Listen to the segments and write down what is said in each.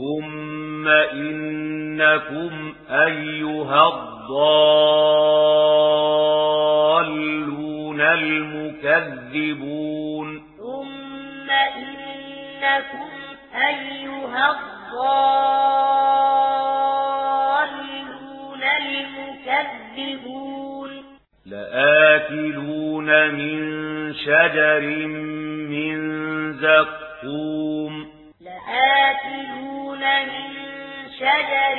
ثم إنكم أيها الضالون المكذبون ثم إنكم أيها الضالون المكذبون لآكلون من شجر من زقوم آكلون من شجر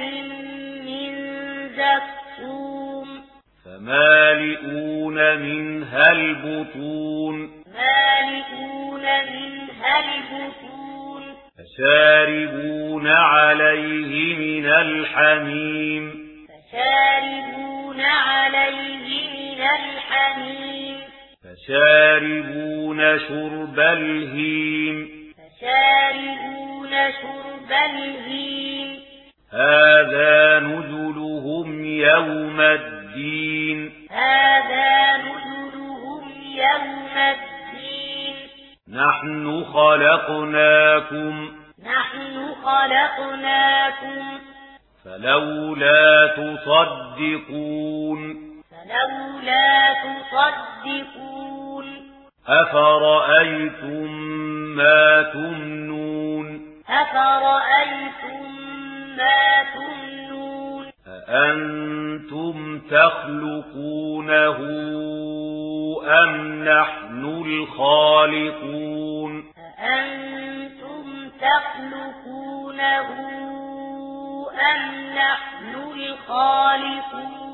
من زقوم. فمالئون منها البطون. مالئون منها البطون. فشاربون عليه من الحميم. فشاربون عليه من الحميم. فشاربون شرب الهيم. فشاربون شرب الهين هذا نزلهم يوم الدين هذا نزلهم يوم الدين نحن خلقناكم نحن خلقناكم فلولا تصدقون فلولا تصدقون أفرأيتم ما تمنون أأنتم تخلقونه أم نحن الخالقون أأنتم تخلقونه أم نحن الخالقون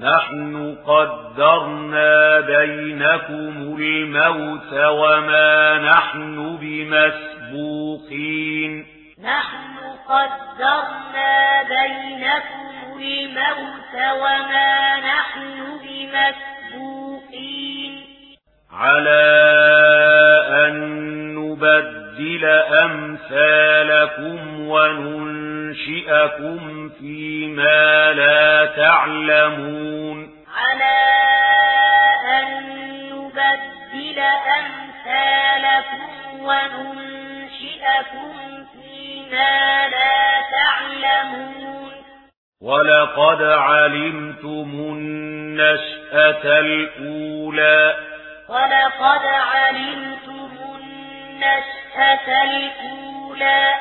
نحن قدرنا بينكم الموت وما نحن بمسبوقين. نحن قدرنا بينكم الموت وما نحن بمسبوقين. على أن نبدل أمثالكم وننشئكم فِي بما لا تعلمون. على أن نبدل أمثالكم وننشئكم فيما لا تعلمون. ولقد علمتم النشأة الأولى. ولقد علمتم النشأة الأولى.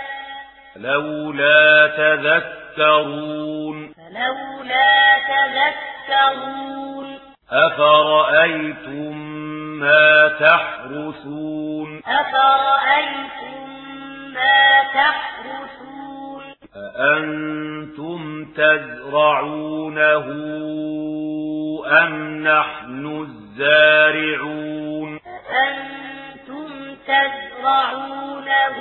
لولا تذكرون تذكرون فلولا تذكرون أفرأيتم ما تحرثون أفرأيتم ما تحرثون أأنتم تزرعونه أم نحن الزارعون أأنتم تزرعونه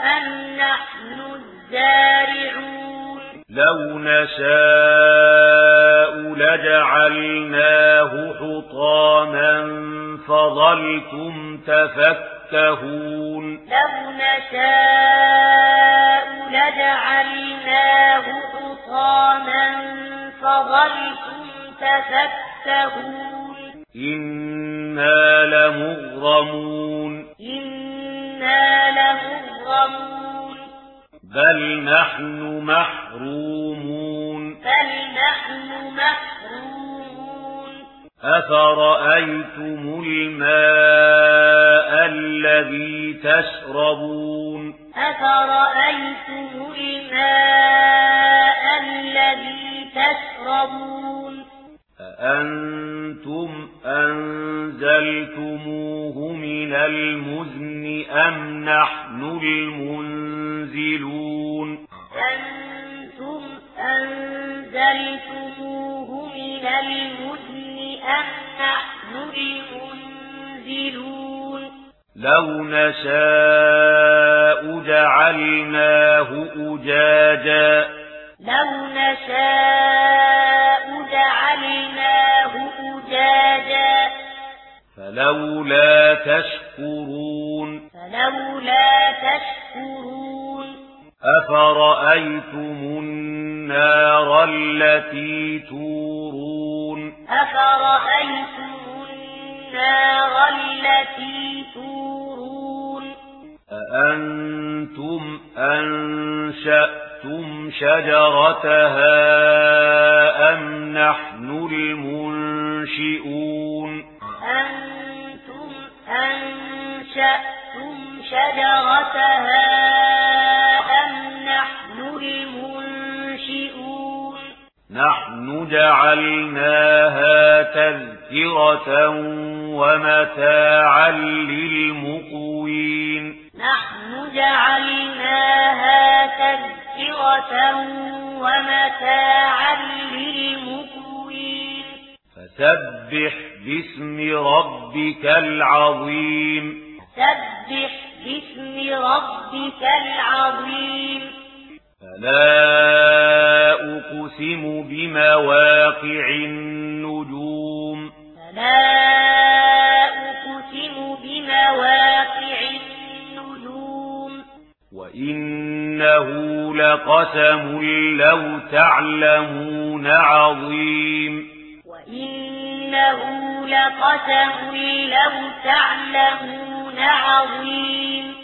أم نحن الزارعون زارعون لو نشاء لجعلناه حطاما فظلتم تفكهون. لو نشاء لجعلناه حطاما فظلتم تفكهون. إنا لمغرمون. إنا لمغرمون. بل نحن محرومون. بل نحن محرومون. أفرأيتم الماء الذي تشربون؟ أفرأيتم الماء الذي تشربون؟ أأنتم أنزلتموه من المزن أم نحن المنزلون تنزلون أنتم أنزلتموه من المدن أم نحن المنزلون؟ لو نشاء جعلناه أجاجا. لو نشاء جعلناه أجاجا. فلولا تشكرون. فلولا تشكرون. أفرأيتم النار التي تورون أفرأيتم النار التي تورون أأنتم أنشأتم شجرتها أم نحن المنشئون أنتم أنشأتم شجرتها جعلناها تذكرة ومتاعا للمقوين نحن جعلناها تذكرة ومتاعا للمقوين فسبح باسم ربك العظيم سبح باسم ربك العظيم فلا أقسم بمواقع النجوم. فلا أقسم بمواقع النجوم. وإنه لقسم لو تعلمون عظيم. وإنه لقسم لو تعلمون عظيم.